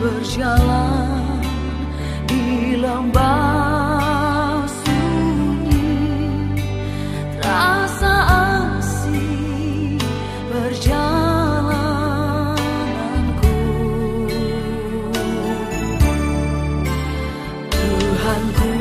berjalan di lembah sunyi. Rasa asing perjalananku. Tuhanku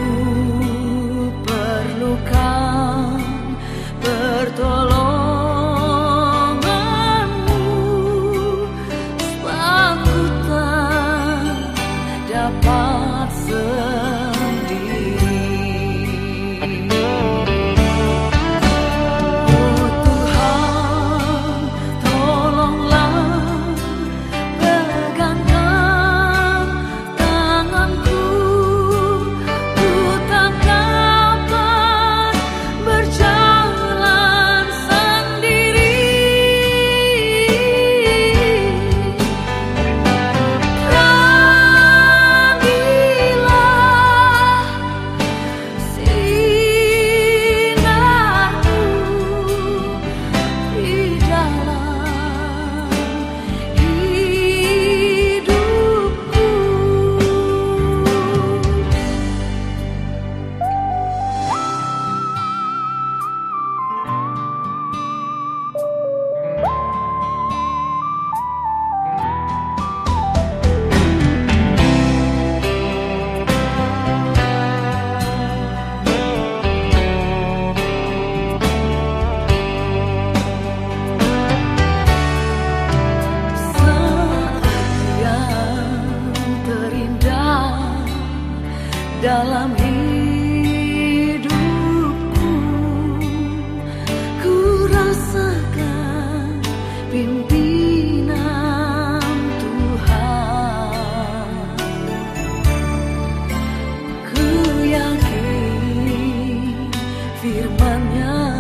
tangannya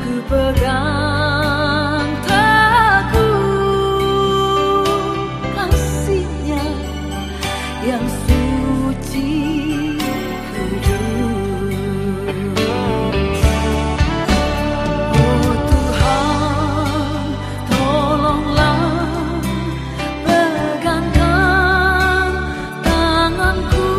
ku pegang teguh kasihnya yang suci kudus. Oh Tuhan tolonglah pegangkan tanganku.